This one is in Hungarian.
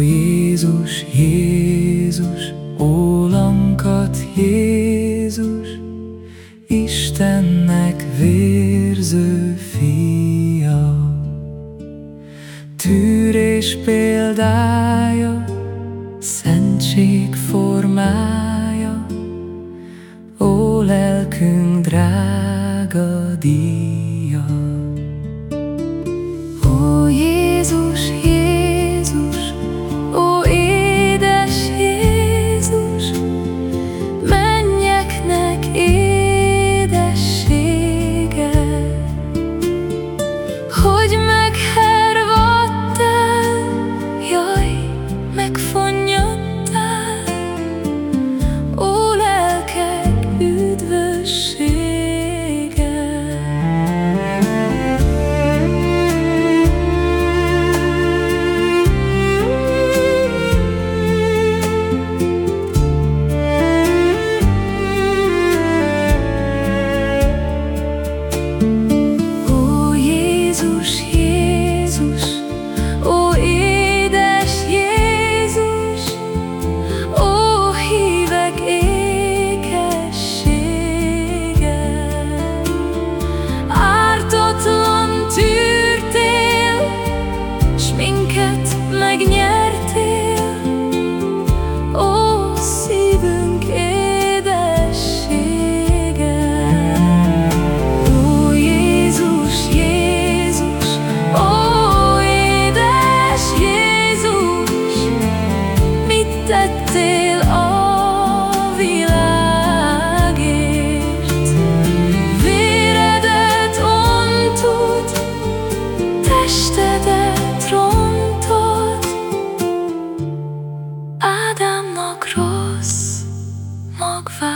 Jézus, Jézus, ólankat Jézus, Istennek vérző fia. Tűrés példája, szentség formája, Ó lelkünk drága díja. Ó Jézus, Hogy meghez Mogwa